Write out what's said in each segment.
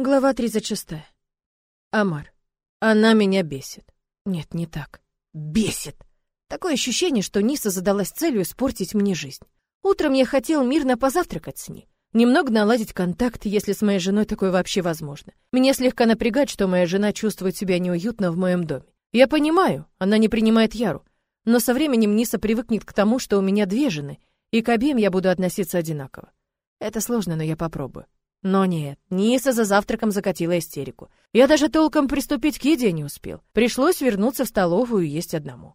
Глава 36. Амар. Она меня бесит. Нет, не так. Бесит. Такое ощущение, что Ниса задалась целью испортить мне жизнь. Утром я хотел мирно позавтракать с ней. Немного наладить контакт, если с моей женой такое вообще возможно. Меня слегка напрягает, что моя жена чувствует себя неуютно в моем доме. Я понимаю, она не принимает Яру. Но со временем Ниса привыкнет к тому, что у меня две жены, и к обеим я буду относиться одинаково. Это сложно, но я попробую. Но нет, Ниса за завтраком закатила истерику. Я даже толком приступить к еде не успел. Пришлось вернуться в столовую и есть одному.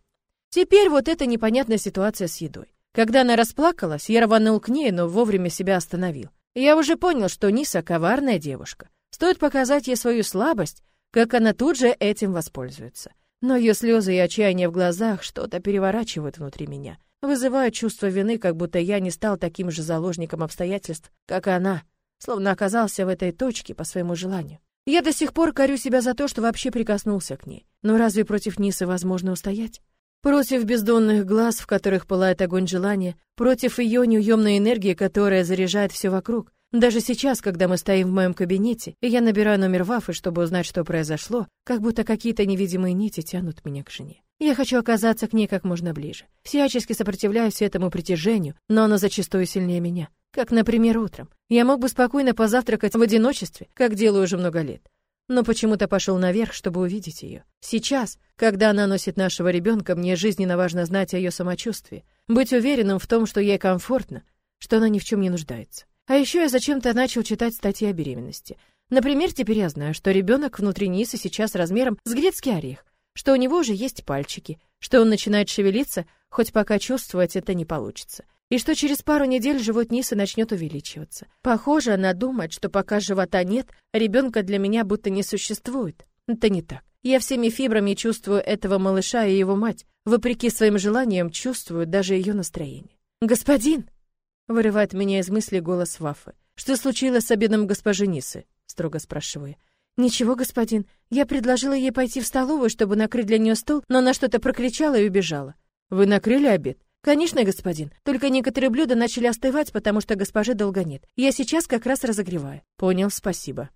Теперь вот эта непонятная ситуация с едой. Когда она расплакалась, я рванул к ней, но вовремя себя остановил. Я уже понял, что Ниса коварная девушка. Стоит показать ей свою слабость, как она тут же этим воспользуется. Но ее слезы и отчаяние в глазах что-то переворачивают внутри меня, вызывают чувство вины, как будто я не стал таким же заложником обстоятельств, как она словно оказался в этой точке по своему желанию. Я до сих пор корю себя за то, что вообще прикоснулся к ней. Но разве против Нисы возможно устоять? Против бездонных глаз, в которых пылает огонь желания, против ее неуемной энергии, которая заряжает все вокруг. Даже сейчас, когда мы стоим в моем кабинете, и я набираю номер Вафы, чтобы узнать, что произошло, как будто какие-то невидимые нити тянут меня к жене. Я хочу оказаться к ней как можно ближе. Всячески сопротивляюсь этому притяжению, но оно зачастую сильнее меня. Как, например, утром. Я мог бы спокойно позавтракать в одиночестве, как делаю уже много лет. Но почему-то пошел наверх, чтобы увидеть ее. Сейчас, когда она носит нашего ребенка, мне жизненно важно знать о ее самочувствии, быть уверенным в том, что ей комфортно, что она ни в чем не нуждается. А еще я зачем-то начал читать статьи о беременности. Например, теперь я знаю, что ребенок внутри Нисы сейчас размером с грецкий орех, что у него уже есть пальчики, что он начинает шевелиться, хоть пока чувствовать это не получится и что через пару недель живот Нисы начнет увеличиваться. Похоже, она думает, что пока живота нет, ребенка для меня будто не существует. Это не так. Я всеми фибрами чувствую этого малыша и его мать, вопреки своим желаниям чувствую даже ее настроение. «Господин!» — вырывает меня из мысли голос Вафы. «Что случилось с обедом госпожи Нисы?» — строго спрашиваю. «Ничего, господин. Я предложила ей пойти в столовую, чтобы накрыть для нее стол, но она что-то прокричала и убежала». «Вы накрыли обед?» «Конечно, господин. Только некоторые блюда начали остывать, потому что госпожи долго нет. Я сейчас как раз разогреваю». «Понял, спасибо».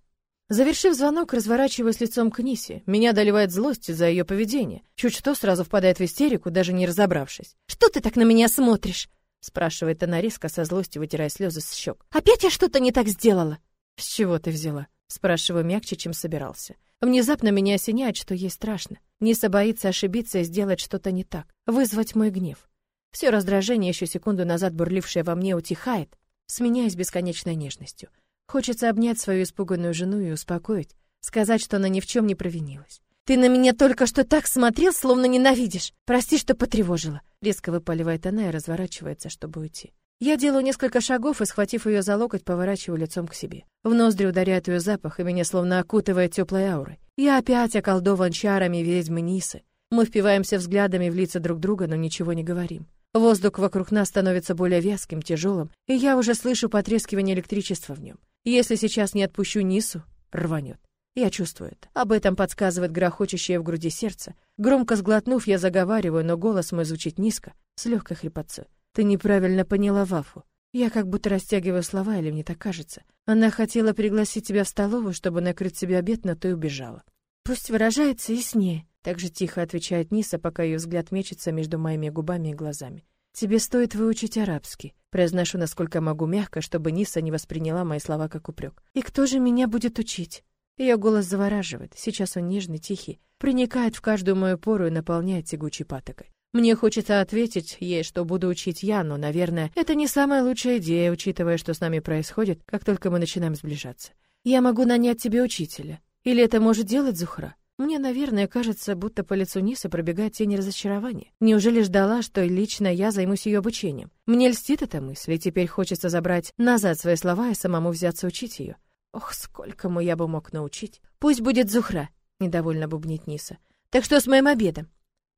Завершив звонок, разворачиваюсь лицом к Нисе. Меня доливает злость за ее поведение. Чуть что сразу впадает в истерику, даже не разобравшись. «Что ты так на меня смотришь?» спрашивает она резко, со злостью вытирая слезы с щек. «Опять я что-то не так сделала?» «С чего ты взяла?» спрашиваю мягче, чем собирался. Внезапно меня осеняет, что ей страшно. Ниса боится ошибиться и сделать что-то не так, вызвать мой гнев. Все раздражение, еще секунду назад бурлившее во мне, утихает, сменяясь бесконечной нежностью. Хочется обнять свою испуганную жену и успокоить, сказать, что она ни в чем не провинилась. «Ты на меня только что так смотрел, словно ненавидишь. Прости, что потревожила». Резко выпаливает она и разворачивается, чтобы уйти. Я делаю несколько шагов и, схватив ее за локоть, поворачиваю лицом к себе. В ноздри ударяет ее запах, и меня словно окутывает теплой аурой. Я опять околдован чарами ведьмы Нисы. Мы впиваемся взглядами в лица друг друга, но ничего не говорим. Воздух вокруг нас становится более вязким, тяжелым, и я уже слышу потрескивание электричества в нем. Если сейчас не отпущу Нису, рванет. Я чувствую это. Об этом подсказывает грохочущее в груди сердце. Громко сглотнув, я заговариваю, но голос мой звучит низко, с легкой хрипотцой. Ты неправильно поняла Вафу. Я как будто растягиваю слова, или мне так кажется. Она хотела пригласить тебя в столовую, чтобы накрыть себе обед, но ты убежала. Пусть выражается яснее. Так же тихо отвечает Ниса, пока ее взгляд мечется между моими губами и глазами. Тебе стоит выучить арабский. Произношу, насколько могу мягко, чтобы Ниса не восприняла мои слова как упрек. И кто же меня будет учить? Ее голос завораживает. Сейчас он нежный, тихий, проникает в каждую мою пору и наполняет тягучей патокой. Мне хочется ответить ей, что буду учить я, но, наверное, это не самая лучшая идея, учитывая, что с нами происходит, как только мы начинаем сближаться. Я могу нанять тебе учителя. Или это может делать Зухра? Мне, наверное, кажется, будто по лицу Нисы пробегает тень разочарования. Неужели ждала, что лично я займусь ее обучением? Мне льстит эта мысль, и теперь хочется забрать назад свои слова и самому взяться учить ее. Ох, сколькому я бы мог научить. Пусть будет Зухра, недовольно бубнит Ниса. Так что с моим обедом?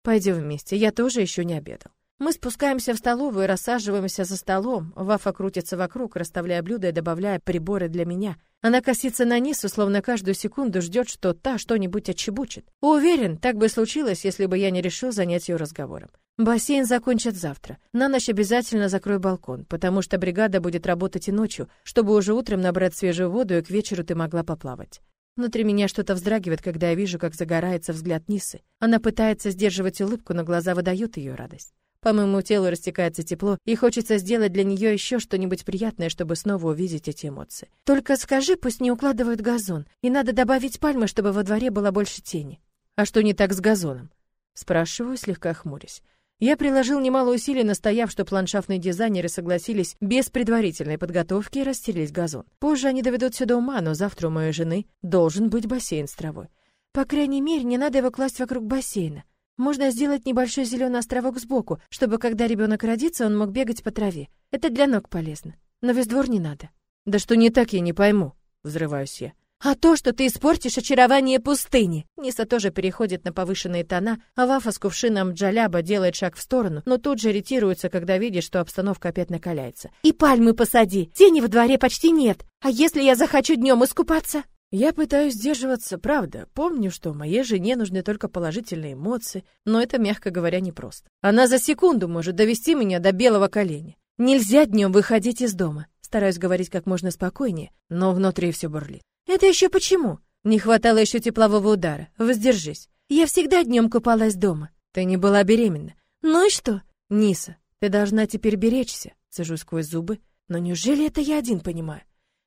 Пойдем вместе, я тоже еще не обедал. Мы спускаемся в столовую и рассаживаемся за столом. Вафа крутится вокруг, расставляя блюда и добавляя приборы для меня. Она косится на низ, словно каждую секунду ждет, что та что-нибудь отчебучит. Уверен, так бы случилось, если бы я не решил занять ее разговором. Бассейн закончат завтра. На ночь обязательно закрой балкон, потому что бригада будет работать и ночью, чтобы уже утром набрать свежую воду и к вечеру ты могла поплавать. Внутри меня что-то вздрагивает, когда я вижу, как загорается взгляд Нисы. Она пытается сдерживать улыбку, но глаза выдают ее радость. По моему телу растекается тепло, и хочется сделать для нее еще что-нибудь приятное, чтобы снова увидеть эти эмоции. Только скажи, пусть не укладывают газон, и надо добавить пальмы, чтобы во дворе было больше тени. А что не так с газоном? Спрашиваю, слегка хмурясь. Я приложил немало усилий, настояв, что ландшафтные дизайнеры согласились без предварительной подготовки расстелить газон. Позже они доведут до ума, но завтра у моей жены должен быть бассейн с травой. По крайней мере, не надо его класть вокруг бассейна. Можно сделать небольшой зеленый островок сбоку, чтобы, когда ребенок родится, он мог бегать по траве. Это для ног полезно. Но весь двор не надо. Да что не так, я не пойму, взрываюсь я. А то, что ты испортишь очарование пустыни. Ниса тоже переходит на повышенные тона, а Вафа с кувшином джаляба делает шаг в сторону, но тут же ретируется, когда видит, что обстановка опять накаляется. И пальмы посади. Тени во дворе почти нет. А если я захочу днем искупаться? Я пытаюсь сдерживаться, правда. Помню, что моей жене нужны только положительные эмоции, но это, мягко говоря, непросто. Она за секунду может довести меня до белого коленя. Нельзя днем выходить из дома. Стараюсь говорить как можно спокойнее, но внутри все бурлит. Это еще почему? Не хватало еще теплового удара. Воздержись. Я всегда днем купалась дома. Ты не была беременна. Ну и что? Ниса, ты должна теперь беречься. Сажу сквозь зубы. Но неужели это я один понимаю?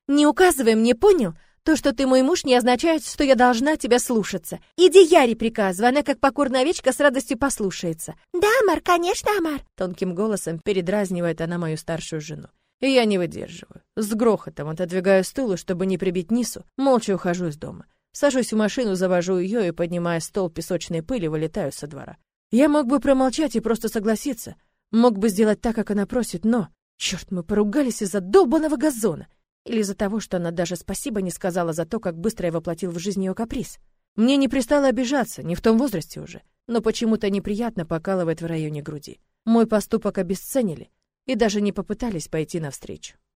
Не указывай мне, понял? То, что ты мой муж, не означает, что я должна тебя слушаться. Иди Яре приказывай, она как покорная овечка с радостью послушается. Да, Амар, конечно, Амар. Тонким голосом передразнивает она мою старшую жену. И я не выдерживаю. С грохотом отодвигаю стул, чтобы не прибить Нису, молча ухожу из дома. Сажусь в машину, завожу ее и, поднимая стол песочной пыли, вылетаю со двора. Я мог бы промолчать и просто согласиться. Мог бы сделать так, как она просит, но... Черт, мы поругались из-за долбанного газона. Или из-за того, что она даже спасибо не сказала за то, как быстро я воплотил в жизнь ее каприз. Мне не пристало обижаться, не в том возрасте уже, но почему-то неприятно покалывает в районе груди. Мой поступок обесценили, и даже не попытались пойти навстречу.